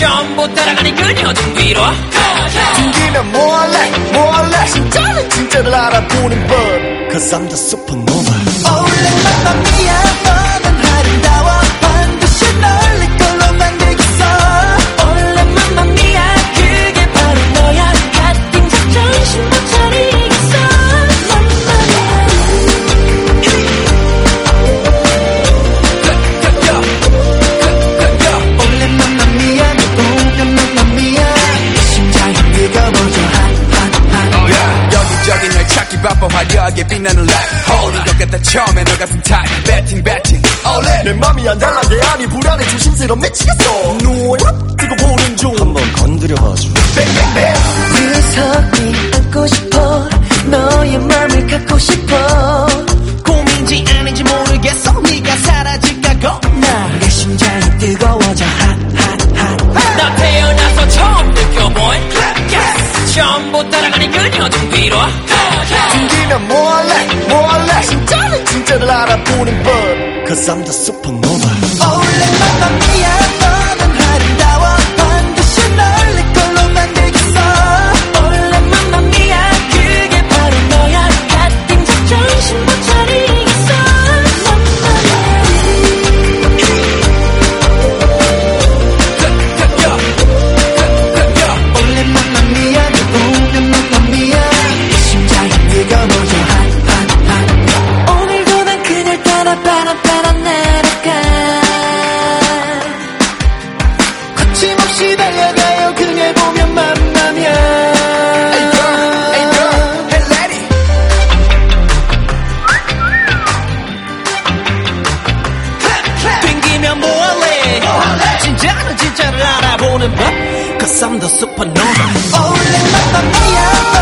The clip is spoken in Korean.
전부 따라가는 그녀 등 위로. 튕기면 뭐할래? 뭐할래? 진짜는 진짜를 알아보는 법. Cause I'm the supernova 화려하게 빛나는 light. Holding 것 같다 처음에 너 같은 타입 Betting 내 맘이 안달나게 아니 불안해 조심스러 미치겠어. 눈 뜨고 보는 중. 한번 건드려봐줘. 구석이 안고 싶어. 너의 맘을 갖고 싶어. 고민지 아닌지 모르겠어. 네가 사라질까 겁나. 내 심장이 뜨거워져. 핫핫핫 나 태어나서 처음 느껴본. Yes. 처음부터 따라가는 그녀 등 위로 Cause I'm the supernova 거침없이 달려가요. 그녀 보면 만나면 진짜를 알아보는 법? Cause I'm the supernova 올랜 맛밤이야